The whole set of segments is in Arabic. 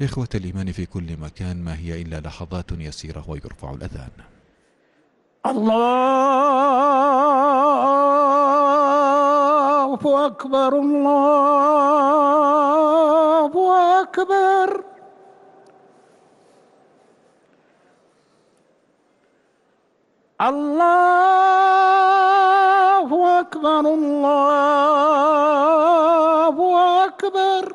إخوة الإيمان في كل مكان ما هي إلا لحظات يسيرة ويرفع الأذان. الله أكبر الله أكبر. الله أكبر الله أكبر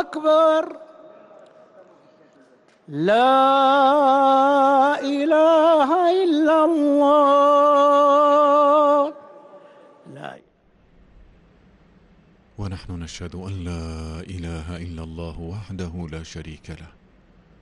أكبر. لا إله إلا الله. لا. ونحن نشهد أن لا إله إلا الله وحده لا شريك له.